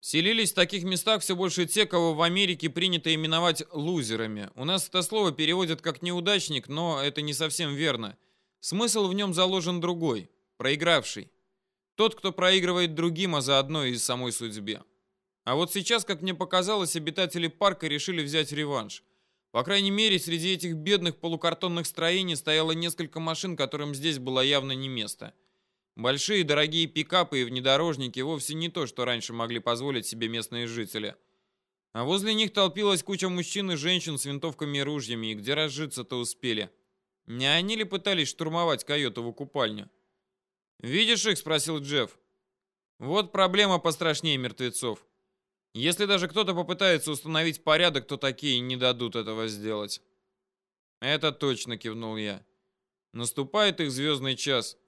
Селились в таких местах все больше те, кого в Америке принято именовать лузерами. У нас это слово переводят как неудачник, но это не совсем верно. Смысл в нем заложен другой, проигравший. Тот, кто проигрывает другим, а заодно и самой судьбе. А вот сейчас, как мне показалось, обитатели парка решили взять реванш. По крайней мере, среди этих бедных полукартонных строений стояло несколько машин, которым здесь было явно не место. Большие дорогие пикапы и внедорожники вовсе не то, что раньше могли позволить себе местные жители. А возле них толпилась куча мужчин и женщин с винтовками и ружьями, и где разжиться-то успели. Не они ли пытались штурмовать койотову купальню? «Видишь их?» — спросил Джефф. «Вот проблема пострашнее мертвецов. Если даже кто-то попытается установить порядок, то такие не дадут этого сделать». «Это точно», — кивнул я. «Наступает их звездный час.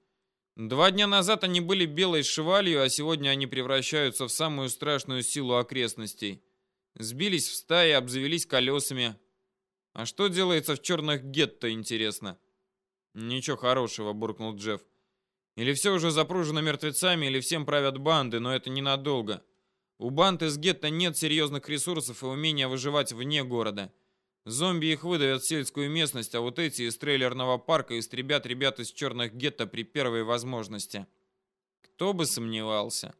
Два дня назад они были белой швалью, а сегодня они превращаются в самую страшную силу окрестностей. Сбились в стаи, обзавелись колесами. А что делается в черных гетто, интересно? Ничего хорошего, буркнул Джефф. Или все уже запружено мертвецами, или всем правят банды, но это ненадолго. У банд из гетто нет серьезных ресурсов и умения выживать вне города. Зомби их выдавят в сельскую местность, а вот эти из трейлерного парка истребят ребят из черных гетто при первой возможности. Кто бы сомневался.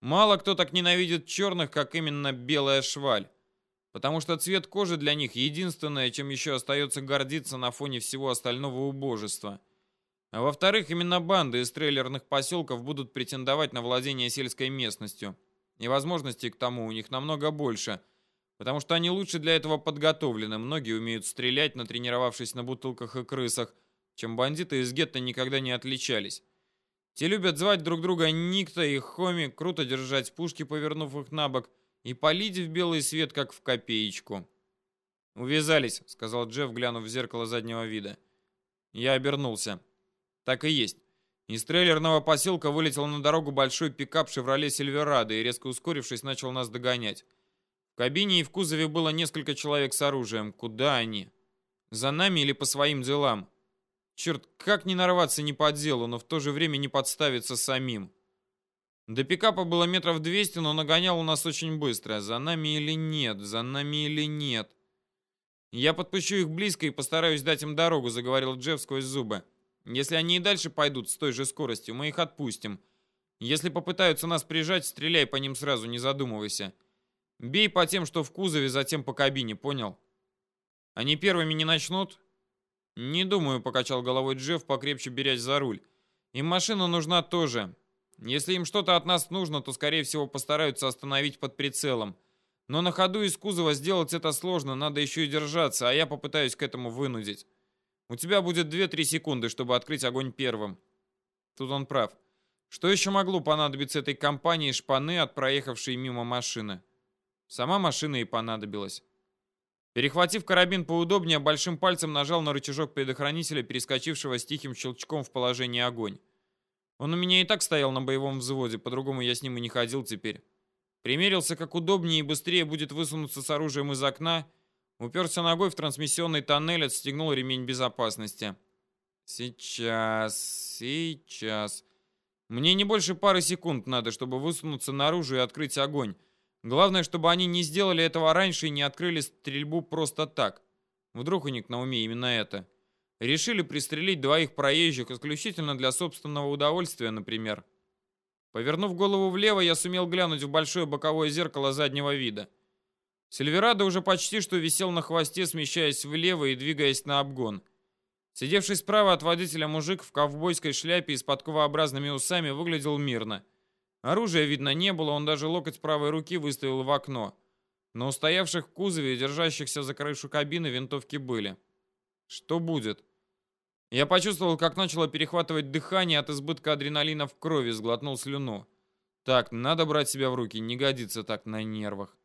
Мало кто так ненавидит черных, как именно белая шваль. Потому что цвет кожи для них единственное, чем еще остается гордиться на фоне всего остального убожества. А во-вторых, именно банды из трейлерных поселков будут претендовать на владение сельской местностью. И возможностей к тому у них намного больше – потому что они лучше для этого подготовлены. Многие умеют стрелять, натренировавшись на бутылках и крысах, чем бандиты из гетто никогда не отличались. Те любят звать друг друга Никто и Хоми, круто держать пушки, повернув их на бок, и палить в белый свет, как в копеечку. «Увязались», — сказал Джефф, глянув в зеркало заднего вида. Я обернулся. Так и есть. Из трейлерного поселка вылетел на дорогу большой пикап «Шевроле Сильверадо» и, резко ускорившись, начал нас догонять кабине и в кузове было несколько человек с оружием. Куда они? За нами или по своим делам? Черт, как не нарваться не по делу, но в то же время не подставиться самим. До пикапа было метров 200, но нагонял у нас очень быстро. За нами или нет? За нами или нет? Я подпущу их близко и постараюсь дать им дорогу, заговорил Джефф сквозь зубы. Если они и дальше пойдут с той же скоростью, мы их отпустим. Если попытаются нас прижать, стреляй по ним сразу, не задумывайся. Бей по тем, что в кузове, затем по кабине, понял? Они первыми не начнут? Не думаю, покачал головой Джефф, покрепче берясь за руль. Им машина нужна тоже. Если им что-то от нас нужно, то, скорее всего, постараются остановить под прицелом. Но на ходу из кузова сделать это сложно, надо еще и держаться, а я попытаюсь к этому вынудить. У тебя будет 2-3 секунды, чтобы открыть огонь первым. Тут он прав. Что еще могло понадобиться этой компании шпаны от проехавшей мимо машины? Сама машина и понадобилась. Перехватив карабин поудобнее, большим пальцем нажал на рычажок предохранителя, перескочившего с тихим щелчком в положение огонь. Он у меня и так стоял на боевом взводе, по-другому я с ним и не ходил теперь. Примерился, как удобнее и быстрее будет высунуться с оружием из окна, уперся ногой в трансмиссионный тоннель, отстегнул ремень безопасности. Сейчас, сейчас. Мне не больше пары секунд надо, чтобы высунуться наружу и открыть огонь. Главное, чтобы они не сделали этого раньше и не открыли стрельбу просто так. Вдруг у них на уме именно это. Решили пристрелить двоих проезжих исключительно для собственного удовольствия, например. Повернув голову влево, я сумел глянуть в большое боковое зеркало заднего вида. Сильверадо уже почти что висел на хвосте, смещаясь влево и двигаясь на обгон. Сидевший справа от водителя мужик в ковбойской шляпе и с подковообразными усами выглядел мирно. Оружия видно не было, он даже локоть правой руки выставил в окно. Но у стоявших в кузове и держащихся за крышу кабины винтовки были. Что будет? Я почувствовал, как начало перехватывать дыхание от избытка адреналина в крови, сглотнул слюну. Так, надо брать себя в руки, не годится так на нервах.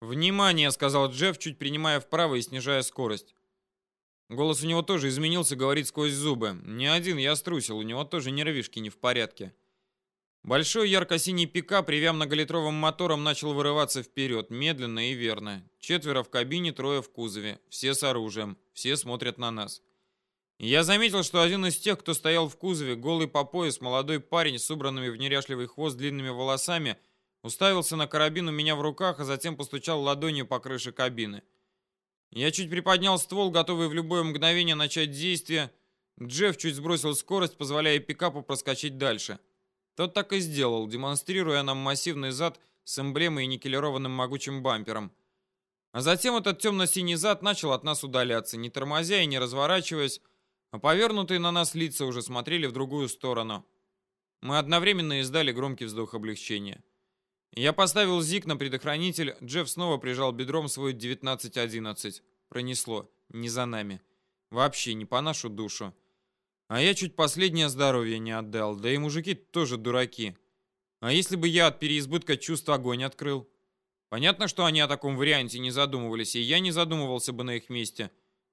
«Внимание!» — сказал Джефф, чуть принимая вправо и снижая скорость. Голос у него тоже изменился, говорит сквозь зубы. «Не один, я струсил, у него тоже нервишки не в порядке». Большой ярко-синий пикап, привя многолитровым мотором, начал вырываться вперед, медленно и верно. Четверо в кабине, трое в кузове. Все с оружием. Все смотрят на нас. Я заметил, что один из тех, кто стоял в кузове, голый по пояс, молодой парень с убранными в неряшливый хвост длинными волосами, уставился на карабин у меня в руках, а затем постучал ладонью по крыше кабины. Я чуть приподнял ствол, готовый в любое мгновение начать действие. Джефф чуть сбросил скорость, позволяя пикапу проскочить дальше. Тот так и сделал, демонстрируя нам массивный зад с эмблемой и никелированным могучим бампером. А затем этот темно-синий зад начал от нас удаляться, не тормозя и не разворачиваясь, а повернутые на нас лица уже смотрели в другую сторону. Мы одновременно издали громкий вздох облегчения. Я поставил зик на предохранитель, Джефф снова прижал бедром свой 1911. Пронесло. Не за нами. Вообще не по нашу душу. А я чуть последнее здоровье не отдал, да и мужики тоже дураки. А если бы я от переизбытка чувств огонь открыл? Понятно, что они о таком варианте не задумывались, и я не задумывался бы на их месте.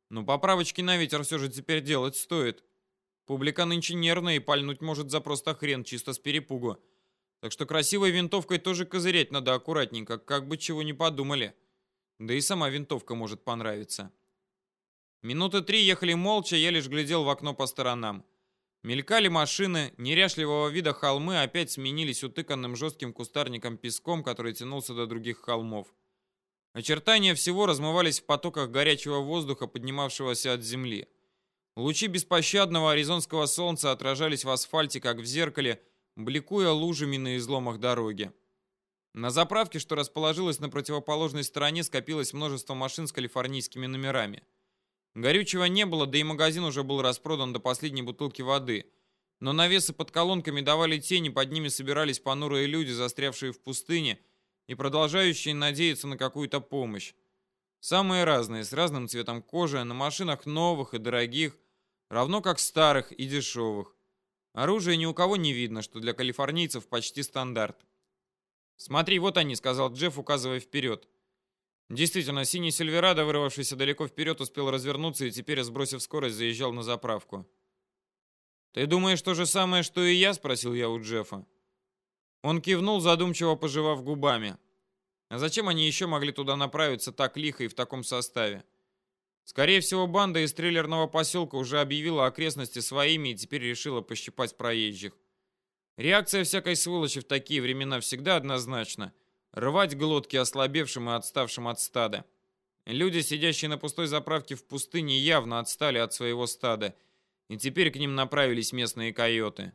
Но поправочки на ветер все же теперь делать стоит. Публика нынче нервная и пальнуть может за просто хрен, чисто с перепугу. Так что красивой винтовкой тоже козырять надо аккуратненько, как бы чего не подумали. Да и сама винтовка может понравиться. Минуты три ехали молча, я лишь глядел в окно по сторонам. Мелькали машины, неряшливого вида холмы опять сменились утыканным жестким кустарником песком, который тянулся до других холмов. Очертания всего размывались в потоках горячего воздуха, поднимавшегося от земли. Лучи беспощадного аризонского солнца отражались в асфальте, как в зеркале, бликуя лужами на изломах дороги. На заправке, что расположилась на противоположной стороне, скопилось множество машин с калифорнийскими номерами. Горючего не было, да и магазин уже был распродан до последней бутылки воды. Но навесы под колонками давали тени, под ними собирались понурые люди, застрявшие в пустыне и продолжающие надеяться на какую-то помощь. Самые разные, с разным цветом кожи, на машинах новых и дорогих, равно как старых и дешевых. Оружия ни у кого не видно, что для калифорнийцев почти стандарт. «Смотри, вот они», — сказал Джефф, указывая вперед. Действительно, синий Сильверадо, вырвавшийся далеко вперед, успел развернуться и теперь, сбросив скорость, заезжал на заправку. «Ты думаешь то же самое, что и я?» — спросил я у Джеффа. Он кивнул, задумчиво пожевав губами. А зачем они еще могли туда направиться так лихо и в таком составе? Скорее всего, банда из трейлерного поселка уже объявила окрестности своими и теперь решила пощипать проезжих. Реакция всякой сволочи в такие времена всегда однозначна. Рвать глотки ослабевшим и отставшим от стада. Люди, сидящие на пустой заправке в пустыне, явно отстали от своего стада, и теперь к ним направились местные койоты.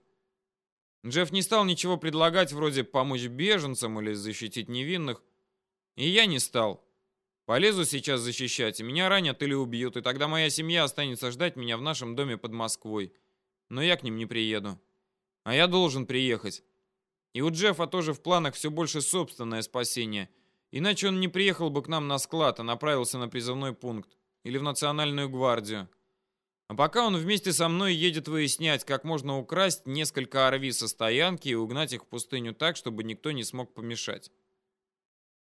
Джефф не стал ничего предлагать, вроде помочь беженцам или защитить невинных, и я не стал. Полезу сейчас защищать, меня ранят или убьют, и тогда моя семья останется ждать меня в нашем доме под Москвой. Но я к ним не приеду. А я должен приехать. И у Джеффа тоже в планах все больше собственное спасение. Иначе он не приехал бы к нам на склад, а направился на призывной пункт. Или в Национальную гвардию. А пока он вместе со мной едет выяснять, как можно украсть несколько RV со стоянки и угнать их в пустыню так, чтобы никто не смог помешать.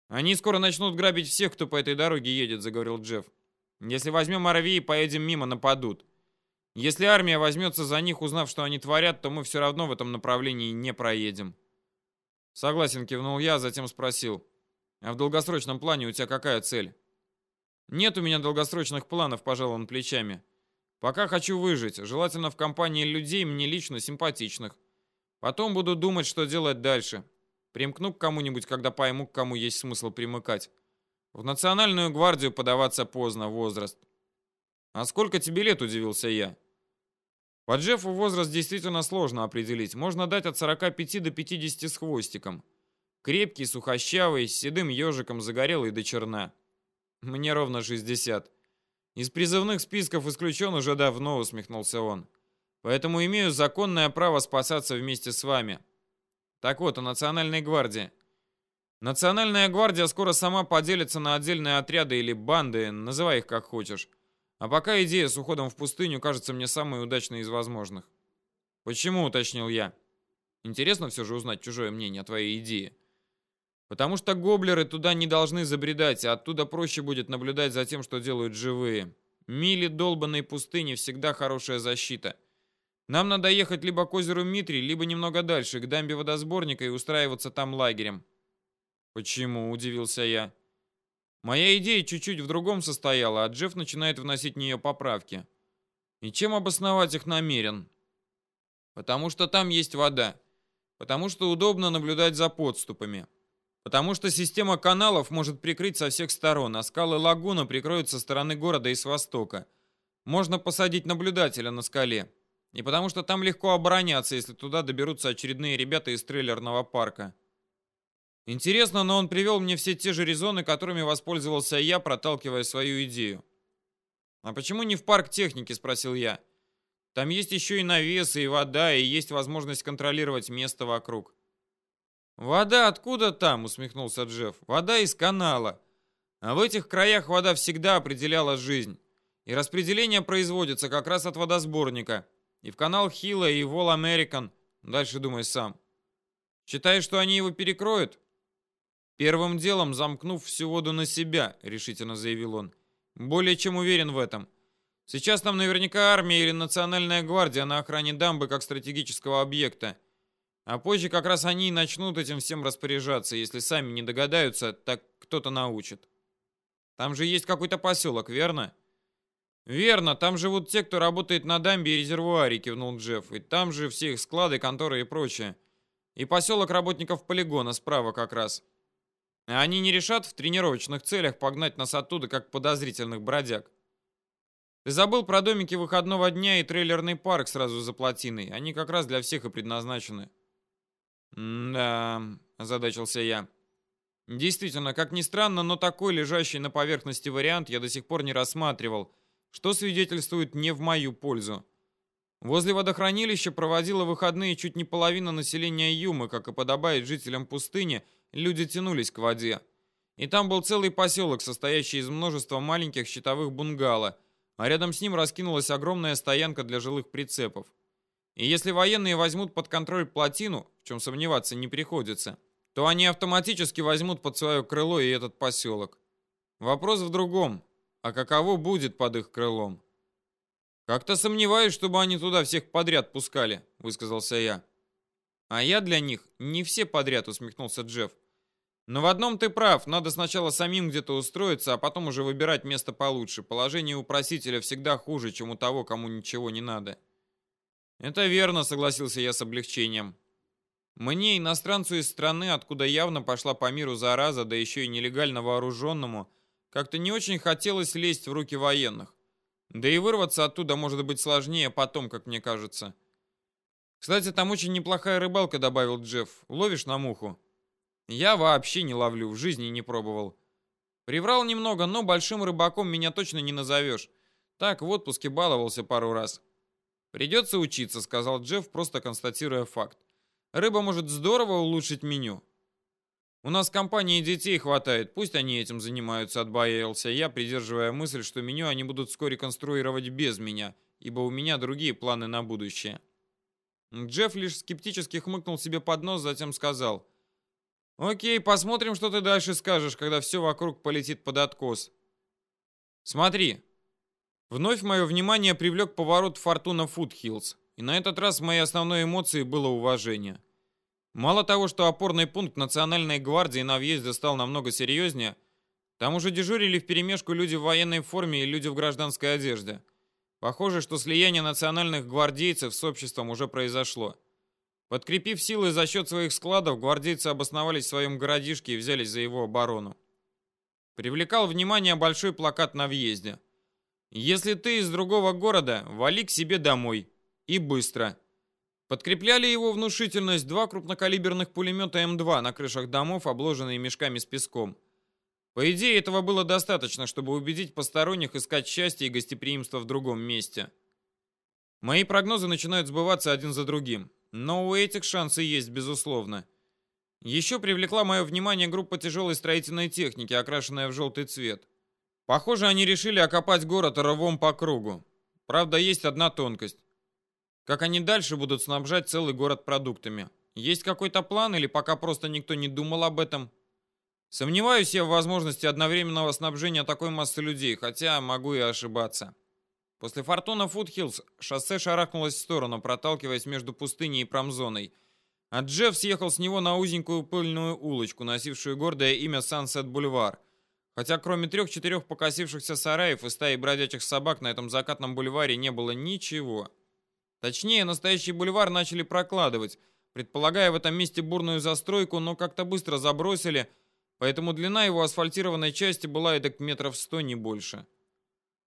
«Они скоро начнут грабить всех, кто по этой дороге едет», — заговорил Джефф. «Если возьмем Арви и поедем мимо, нападут. Если армия возьмется за них, узнав, что они творят, то мы все равно в этом направлении не проедем». «Согласен», — кивнул я, затем спросил. «А в долгосрочном плане у тебя какая цель?» «Нет у меня долгосрочных планов», — пожал он плечами. «Пока хочу выжить, желательно в компании людей, мне лично симпатичных. Потом буду думать, что делать дальше. Примкну к кому-нибудь, когда пойму, к кому есть смысл примыкать. В национальную гвардию подаваться поздно, возраст. А сколько тебе лет, удивился я. По Джеффу возраст действительно сложно определить. Можно дать от 45 до 50 с хвостиком. Крепкий, сухощавый, с седым ежиком, загорелый до черна. Мне ровно 60. Из призывных списков исключен уже давно, усмехнулся он. Поэтому имею законное право спасаться вместе с вами. Так вот, о Национальной гвардии. Национальная гвардия скоро сама поделится на отдельные отряды или банды, называй их как хочешь. А пока идея с уходом в пустыню кажется мне самой удачной из возможных. Почему, уточнил я. Интересно все же узнать чужое мнение о твоей идее. Потому что гоблеры туда не должны забредать, а оттуда проще будет наблюдать за тем, что делают живые. Мили долбанной пустыни всегда хорошая защита. Нам надо ехать либо к озеру Митри, либо немного дальше, к дамбе водосборника и устраиваться там лагерем. Почему? Удивился я. Моя идея чуть-чуть в другом состояла, а Джефф начинает вносить в нее поправки. И чем обосновать их намерен? Потому что там есть вода. Потому что удобно наблюдать за подступами. Потому что система каналов может прикрыть со всех сторон, а скалы лагуна прикроют со стороны города и с востока. Можно посадить наблюдателя на скале. И потому что там легко обороняться, если туда доберутся очередные ребята из трейлерного парка. Интересно, но он привел мне все те же резоны, которыми воспользовался я, проталкивая свою идею. «А почему не в парк техники?» – спросил я. «Там есть еще и навесы, и вода, и есть возможность контролировать место вокруг». «Вода откуда там?» – усмехнулся Джефф. «Вода из канала. А в этих краях вода всегда определяла жизнь. И распределение производится как раз от водосборника. И в канал Хилла, и в All American. Дальше думай сам. Считаешь, что они его перекроют? Первым делом замкнув всю воду на себя, решительно заявил он. Более чем уверен в этом. Сейчас там наверняка армия или национальная гвардия на охране дамбы как стратегического объекта. А позже как раз они и начнут этим всем распоряжаться. Если сами не догадаются, так кто-то научит. Там же есть какой-то поселок, верно? «Верно, там живут те, кто работает на дамбе и резервуаре», — кивнул Джефф. «И там же все их склады, конторы и прочее. И поселок работников полигона справа как раз. Они не решат в тренировочных целях погнать нас оттуда, как подозрительных бродяг. Ты забыл про домики выходного дня и трейлерный парк сразу за плотиной. Они как раз для всех и предназначены». «Да», — озадачился я. «Действительно, как ни странно, но такой лежащий на поверхности вариант я до сих пор не рассматривал» что свидетельствует не в мою пользу. Возле водохранилища проводила выходные чуть не половина населения Юмы, как и подобает жителям пустыни, люди тянулись к воде. И там был целый поселок, состоящий из множества маленьких щитовых бунгало, а рядом с ним раскинулась огромная стоянка для жилых прицепов. И если военные возьмут под контроль плотину, в чем сомневаться не приходится, то они автоматически возьмут под свое крыло и этот поселок. Вопрос в другом. А каково будет под их крылом? Как-то сомневаюсь, чтобы они туда всех подряд пускали, высказался я. А я для них не все подряд, усмехнулся Джефф. Но в одном ты прав, надо сначала самим где-то устроиться, а потом уже выбирать место получше. Положение у просителя всегда хуже, чем у того, кому ничего не надо. Это верно, согласился я с облегчением. Мне, иностранцу из страны, откуда явно пошла по миру зараза, да еще и нелегально вооруженному, как-то не очень хотелось лезть в руки военных. Да и вырваться оттуда может быть сложнее потом, как мне кажется. Кстати, там очень неплохая рыбалка, добавил Джефф. Ловишь на муху? Я вообще не ловлю, в жизни не пробовал. Приврал немного, но большим рыбаком меня точно не назовешь. Так, в отпуске баловался пару раз. Придется учиться, сказал Джефф, просто констатируя факт. Рыба может здорово улучшить меню. У нас компании детей хватает, пусть они этим занимаются, отбоялся я, придерживая мысль, что меню они будут вскоре конструировать без меня, ибо у меня другие планы на будущее. Джефф лишь скептически хмыкнул себе под нос, затем сказал. «Окей, посмотрим, что ты дальше скажешь, когда все вокруг полетит под откос». «Смотри». Вновь мое внимание привлек поворот Фортуна Фудхиллз, и на этот раз моей основной эмоцией было уважение. Мало того, что опорный пункт Национальной гвардии на въезде стал намного серьезнее, там уже дежурили вперемешку люди в военной форме и люди в гражданской одежде. Похоже, что слияние национальных гвардейцев с обществом уже произошло. Подкрепив силы за счет своих складов, гвардейцы обосновались в своем городишке и взялись за его оборону. Привлекал внимание большой плакат на въезде. «Если ты из другого города, вали к себе домой. И быстро. Подкрепляли его внушительность два крупнокалиберных пулемета М2 на крышах домов, обложенные мешками с песком. По идее, этого было достаточно, чтобы убедить посторонних искать счастье и гостеприимство в другом месте. Мои прогнозы начинают сбываться один за другим, но у этих шансы есть, безусловно. Еще привлекла мое внимание группа тяжелой строительной техники, окрашенная в желтый цвет. Похоже, они решили окопать город рвом по кругу. Правда, есть одна тонкость. Как они дальше будут снабжать целый город продуктами? Есть какой-то план или пока просто никто не думал об этом? Сомневаюсь я в возможности одновременного снабжения такой массы людей, хотя могу и ошибаться. После Фортуна Фудхиллз шоссе шарахнулось в сторону, проталкиваясь между пустыней и промзоной. А Джефф съехал с него на узенькую пыльную улочку, носившую гордое имя Сансет Бульвар. Хотя кроме трех-четырех покосившихся сараев и стаи бродячих собак на этом закатном бульваре не было ничего. Точнее, настоящий бульвар начали прокладывать, предполагая в этом месте бурную застройку, но как-то быстро забросили, поэтому длина его асфальтированной части была эдак метров сто, не больше.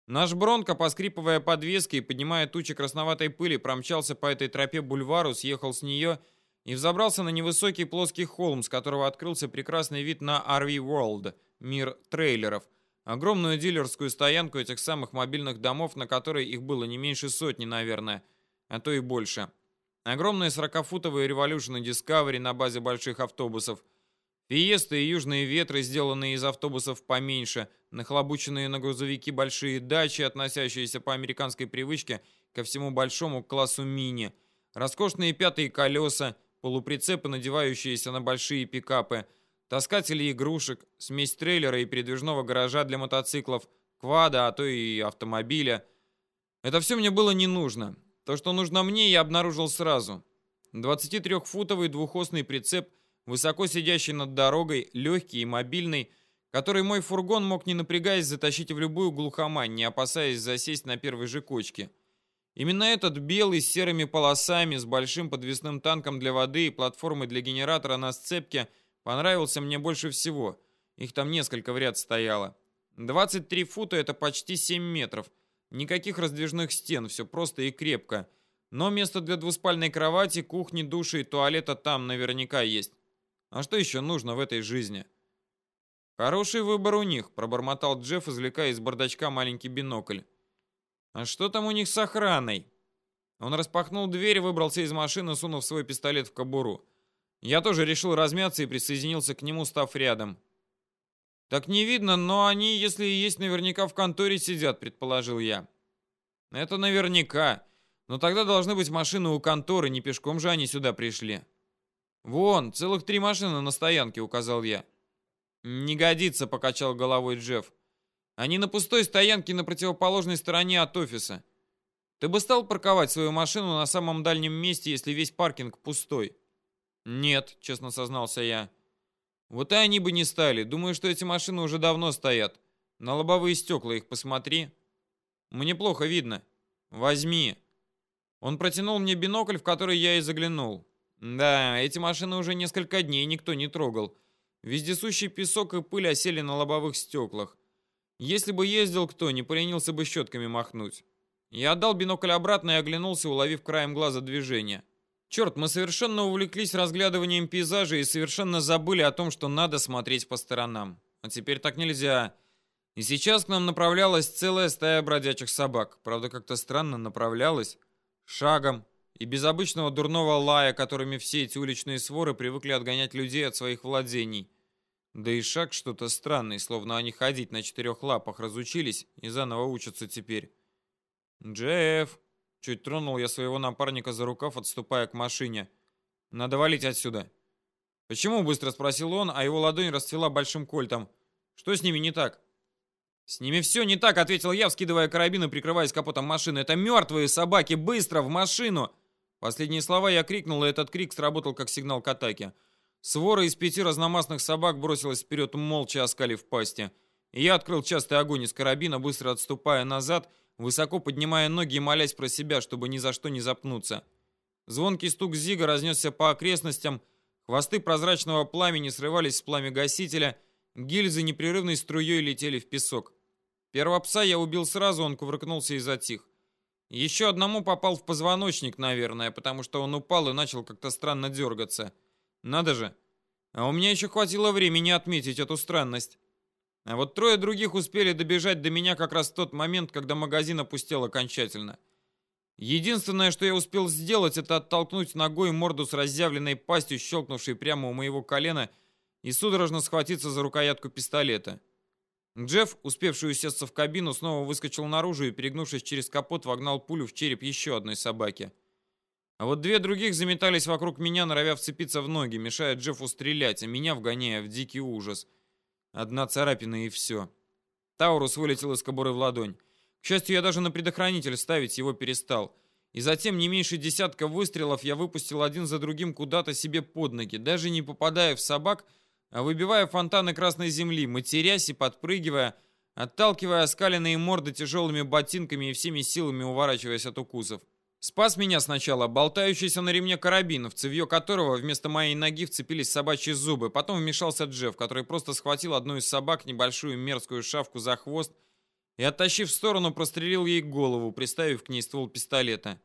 Наш Бронко, поскрипывая подвески и поднимая тучи красноватой пыли, промчался по этой тропе бульвару, съехал с нее и взобрался на невысокий плоский холм, с которого открылся прекрасный вид на RV World, мир трейлеров, огромную дилерскую стоянку этих самых мобильных домов, на которой их было не меньше сотни, наверное, а то и больше. Огромные 40-футовые Revolution Discovery на базе больших автобусов, Фиесты и южные ветры, сделанные из автобусов поменьше, нахлобученные на грузовики большие дачи, относящиеся по американской привычке ко всему большому классу мини, роскошные пятые колеса, полуприцепы, надевающиеся на большие пикапы, таскатели игрушек, смесь трейлера и передвижного гаража для мотоциклов, квада, а то и автомобиля. Это все мне было не нужно. То, что нужно мне, я обнаружил сразу. 23-футовый двухосный прицеп, высоко сидящий над дорогой, легкий и мобильный, который мой фургон мог не напрягаясь затащить в любую глухомань, не опасаясь засесть на первой же кочке. Именно этот белый с серыми полосами, с большим подвесным танком для воды и платформой для генератора на сцепке понравился мне больше всего. Их там несколько в ряд стояло. 23 фута это почти 7 метров. Никаких раздвижных стен, все просто и крепко. Но место для двуспальной кровати, кухни, души и туалета там наверняка есть. А что еще нужно в этой жизни? Хороший выбор у них, пробормотал Джефф, извлекая из бардачка маленький бинокль. «А что там у них с охраной?» Он распахнул дверь выбрался из машины, сунув свой пистолет в кобуру. Я тоже решил размяться и присоединился к нему, став рядом. «Так не видно, но они, если и есть, наверняка в конторе сидят», — предположил я. «Это наверняка. Но тогда должны быть машины у конторы, не пешком же они сюда пришли». «Вон, целых три машины на стоянке», — указал я. «Не годится», — покачал головой Джефф. Они на пустой стоянке на противоположной стороне от офиса. Ты бы стал парковать свою машину на самом дальнем месте, если весь паркинг пустой? Нет, честно сознался я. Вот и они бы не стали. Думаю, что эти машины уже давно стоят. На лобовые стекла их посмотри. Мне плохо видно. Возьми. Он протянул мне бинокль, в который я и заглянул. Да, эти машины уже несколько дней никто не трогал. Вездесущий песок и пыль осели на лобовых стеклах. Если бы ездил кто, не поленился бы щетками махнуть. Я отдал бинокль обратно и оглянулся, уловив краем глаза движение. Черт, мы совершенно увлеклись разглядыванием пейзажа и совершенно забыли о том, что надо смотреть по сторонам. А теперь так нельзя. И сейчас к нам направлялась целая стая бродячих собак. Правда, как-то странно направлялась. Шагом. И без обычного дурного лая, которыми все эти уличные своры привыкли отгонять людей от своих владений. Да и шаг что-то странный, словно они ходить на четырех лапах разучились и заново учатся теперь. «Джефф!» Чуть тронул я своего напарника за рукав, отступая к машине. «Надо валить отсюда». «Почему?» — быстро спросил он, а его ладонь расцвела большим кольтом. «Что с ними не так?» «С ними все не так», — ответил я, вскидывая карабин и прикрываясь капотом машины. «Это мертвые собаки! Быстро, в машину!» Последние слова я крикнул, и этот крик сработал как сигнал к атаке. Свора из пяти разномастных собак бросилась вперед, молча оскалив пасти. я открыл частый огонь из карабина, быстро отступая назад, высоко поднимая ноги и молясь про себя, чтобы ни за что не запнуться. Звонкий стук зига разнесся по окрестностям, хвосты прозрачного пламени срывались с пламя гасителя, гильзы непрерывной струей летели в песок. Первого пса я убил сразу, он кувыркнулся и затих. Еще одному попал в позвоночник, наверное, потому что он упал и начал как-то странно дергаться. Надо же. А у меня еще хватило времени отметить эту странность. А вот трое других успели добежать до меня как раз в тот момент, когда магазин опустел окончательно. Единственное, что я успел сделать, это оттолкнуть ногой морду с разъявленной пастью, щелкнувшей прямо у моего колена, и судорожно схватиться за рукоятку пистолета. Джефф, успевший усесться в кабину, снова выскочил наружу и, перегнувшись через капот, вогнал пулю в череп еще одной собаки. А вот две других заметались вокруг меня, норовя вцепиться в ноги, мешая Джеффу стрелять, а меня вгоняя в дикий ужас. Одна царапина и все. Таурус вылетел из кобуры в ладонь. К счастью, я даже на предохранитель ставить его перестал. И затем не меньше десятка выстрелов я выпустил один за другим куда-то себе под ноги, даже не попадая в собак, а выбивая фонтаны красной земли, матерясь и подпрыгивая, отталкивая оскаленные морды тяжелыми ботинками и всеми силами уворачиваясь от укусов. Спас меня сначала болтающийся на ремне карабин, в цевье которого вместо моей ноги вцепились собачьи зубы. Потом вмешался Джефф, который просто схватил одну из собак, небольшую мерзкую шавку за хвост, и, оттащив в сторону, прострелил ей голову, приставив к ней ствол пистолета.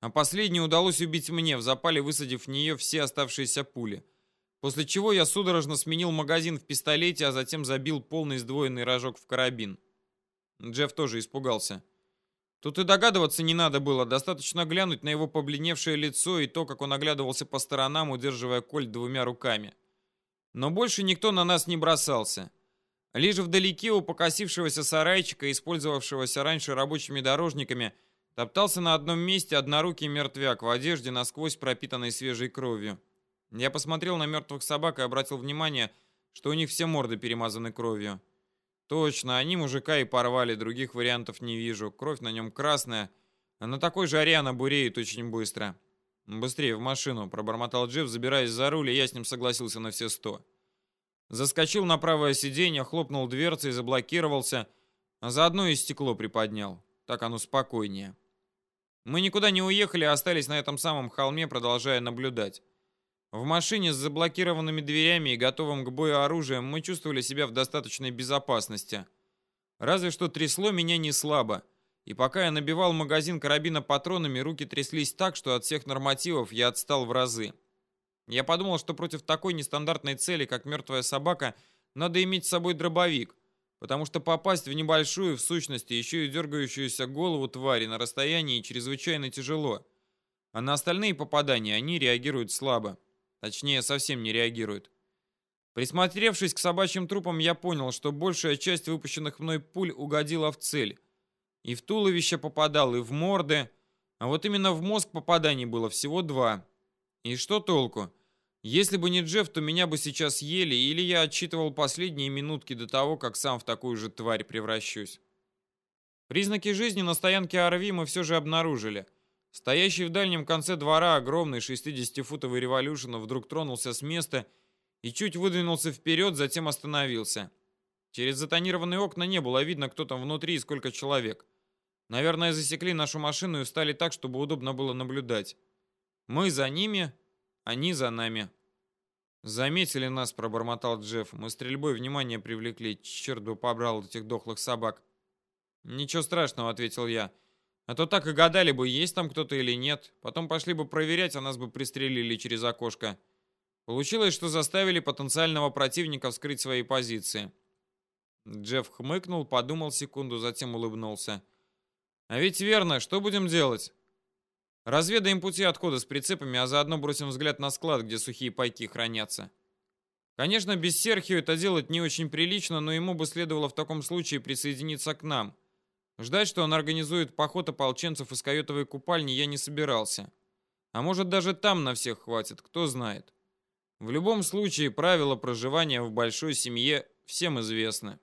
А последней удалось убить мне, в запале высадив в нее все оставшиеся пули. После чего я судорожно сменил магазин в пистолете, а затем забил полный сдвоенный рожок в карабин. Джефф тоже испугался. Тут и догадываться не надо было, достаточно глянуть на его побледневшее лицо и то, как он оглядывался по сторонам, удерживая кольт двумя руками. Но больше никто на нас не бросался. Лишь вдалеке у покосившегося сарайчика, использовавшегося раньше рабочими дорожниками, топтался на одном месте однорукий мертвяк в одежде, насквозь пропитанной свежей кровью. Я посмотрел на мертвых собак и обратил внимание, что у них все морды перемазаны кровью. Точно, они мужика и порвали, других вариантов не вижу. Кровь на нем красная, а на такой жаре она буреет очень быстро. Быстрее в машину, пробормотал Джефф, забираясь за руль, и я с ним согласился на все сто. Заскочил на правое сиденье, хлопнул дверцей, заблокировался, а заодно и стекло приподнял. Так оно спокойнее. Мы никуда не уехали, а остались на этом самом холме, продолжая наблюдать. В машине с заблокированными дверями и готовым к бою оружием мы чувствовали себя в достаточной безопасности. Разве что трясло меня не слабо. И пока я набивал магазин карабина патронами, руки тряслись так, что от всех нормативов я отстал в разы. Я подумал, что против такой нестандартной цели, как мертвая собака, надо иметь с собой дробовик, потому что попасть в небольшую, в сущности, еще и дергающуюся голову твари на расстоянии чрезвычайно тяжело. А на остальные попадания они реагируют слабо. Точнее, совсем не реагирует. Присмотревшись к собачьим трупам, я понял, что большая часть выпущенных мной пуль угодила в цель. И в туловище попадал, и в морды. А вот именно в мозг попаданий было всего два. И что толку? Если бы не Джефф, то меня бы сейчас ели, или я отчитывал последние минутки до того, как сам в такую же тварь превращусь. Признаки жизни на стоянке Арви мы все же обнаружили – Стоящий в дальнем конце двора огромный 60-футовый революшн вдруг тронулся с места и чуть выдвинулся вперед, затем остановился. Через затонированные окна не было видно, кто там внутри и сколько человек. Наверное, засекли нашу машину и встали так, чтобы удобно было наблюдать. Мы за ними, они за нами. «Заметили нас», — пробормотал Джефф. «Мы стрельбой внимание привлекли. Черт бы побрал этих дохлых собак». «Ничего страшного», — ответил я. А то так и гадали бы, есть там кто-то или нет. Потом пошли бы проверять, а нас бы пристрелили через окошко. Получилось, что заставили потенциального противника вскрыть свои позиции. Джефф хмыкнул, подумал секунду, затем улыбнулся. «А ведь верно, что будем делать?» «Разведаем пути отхода с прицепами, а заодно бросим взгляд на склад, где сухие пайки хранятся». Конечно, без Серхио это делать не очень прилично, но ему бы следовало в таком случае присоединиться к нам. Ждать, что он организует поход ополченцев из каютовой купальни, я не собирался. А может, даже там на всех хватит, кто знает. В любом случае, правила проживания в большой семье всем известны.